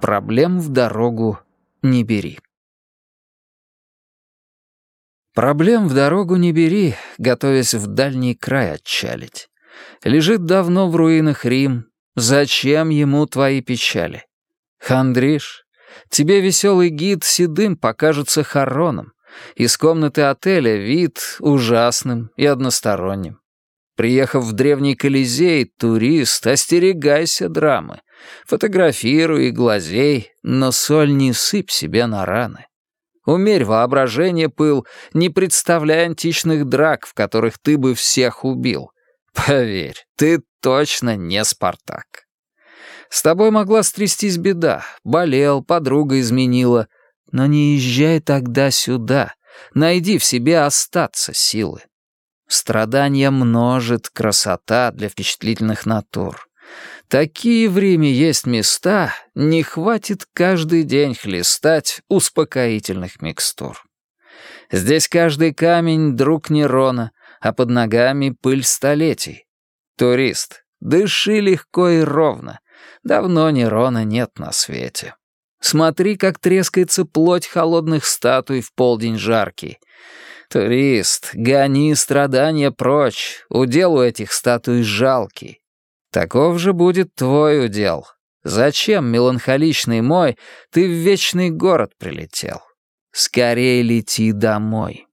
Проблем в дорогу не бери. Проблем в дорогу не бери, готовясь в дальний край отчалить. Лежит давно в руинах Рим, зачем ему твои печали? Хандриш, тебе веселый гид седым покажется хороном, из комнаты отеля вид ужасным и односторонним. Приехав в древний Колизей, турист, остерегайся драмы. Фотографируй и глазей, но соль не сыпь себе на раны. Умерь воображение пыл, не представляй античных драк, в которых ты бы всех убил. Поверь, ты точно не Спартак. С тобой могла стрястись беда, болел, подруга изменила. Но не езжай тогда сюда, найди в себе остаться силы. Страдания множит красота для впечатлительных натур. Такие в Риме есть места, не хватит каждый день хлестать успокоительных микстур. Здесь каждый камень — друг Нерона, а под ногами пыль столетий. Турист, дыши легко и ровно. Давно Нерона нет на свете. Смотри, как трескается плоть холодных статуй в полдень жаркий. Турист, гони страдания прочь, удел у этих статуй жалкий. Таков же будет твой удел. Зачем, меланхоличный мой, ты в вечный город прилетел? Скорей лети домой.